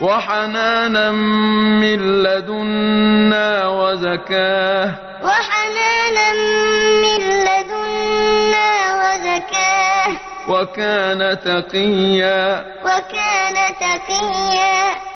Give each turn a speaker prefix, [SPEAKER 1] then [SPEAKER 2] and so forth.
[SPEAKER 1] وَحَنَانًا مِّن لَّدُنَّا وَزَكَاةً. وَحَنَانًا مِّن لَّدُنَّا وَزَكَاةً ۖ. وَكَانَ تَقِيًّا. وَكَانَ تَقِيًّا.